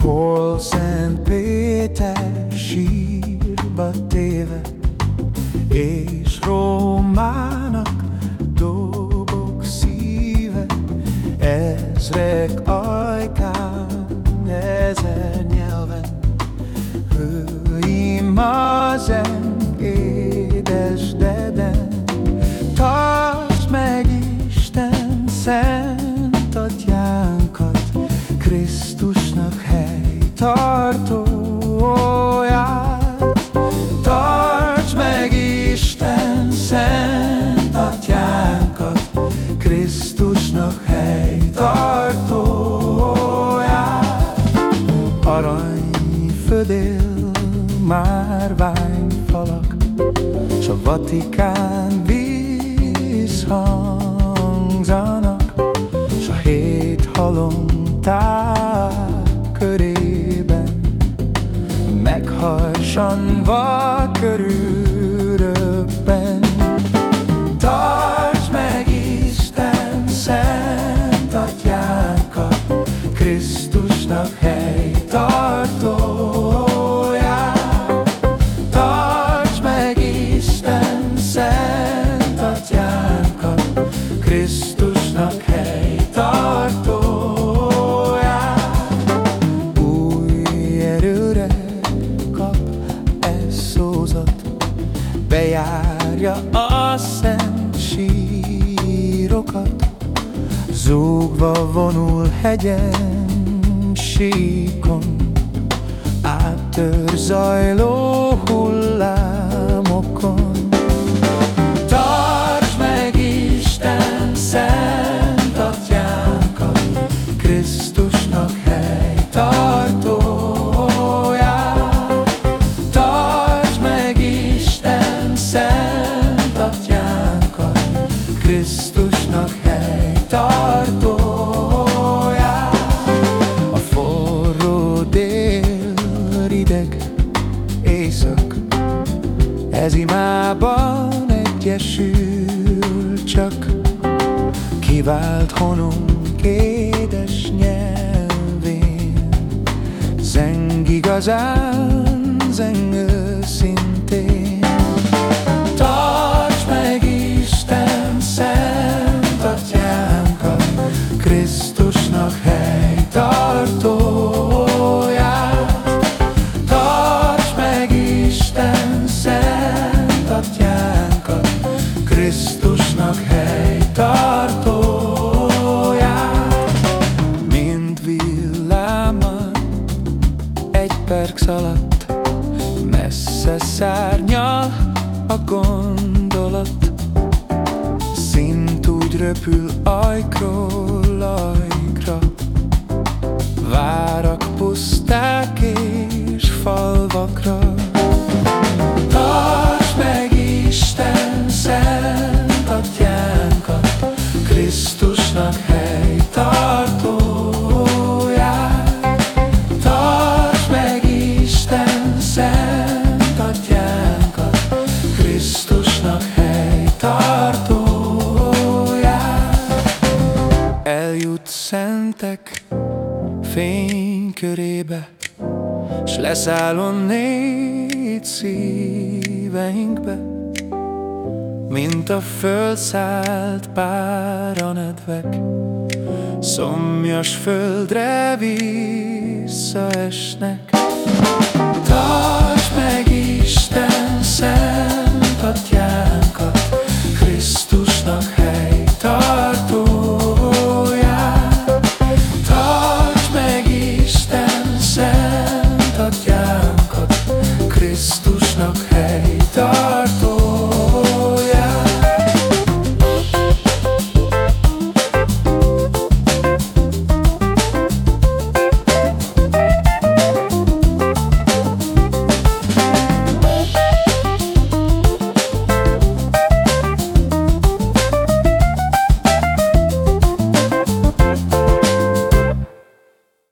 Holszent Péter sírba is és Vatikán vízhangzanak, s a hét halomták körében. Megharsanva körül röbben Tartsd meg Isten szent atyánkat Krisztusnak hely sírokat Zúgva vonul hegyen, síkon Áttör zajló hullámokon. Tartsd meg Isten szent atyánkat, Krisztusnak rideg éjszak. Ez imában egyesül csak. Kivált honunk édes nyelvén. Zeng igazán, zeng messze szárnyal a gondolat. Szint úgy röpül ajkról szentek fénykörébe, S leszállon négy szíveinkbe, Mint a fölszállt páranedvek, Szomjas földre visszaesnek.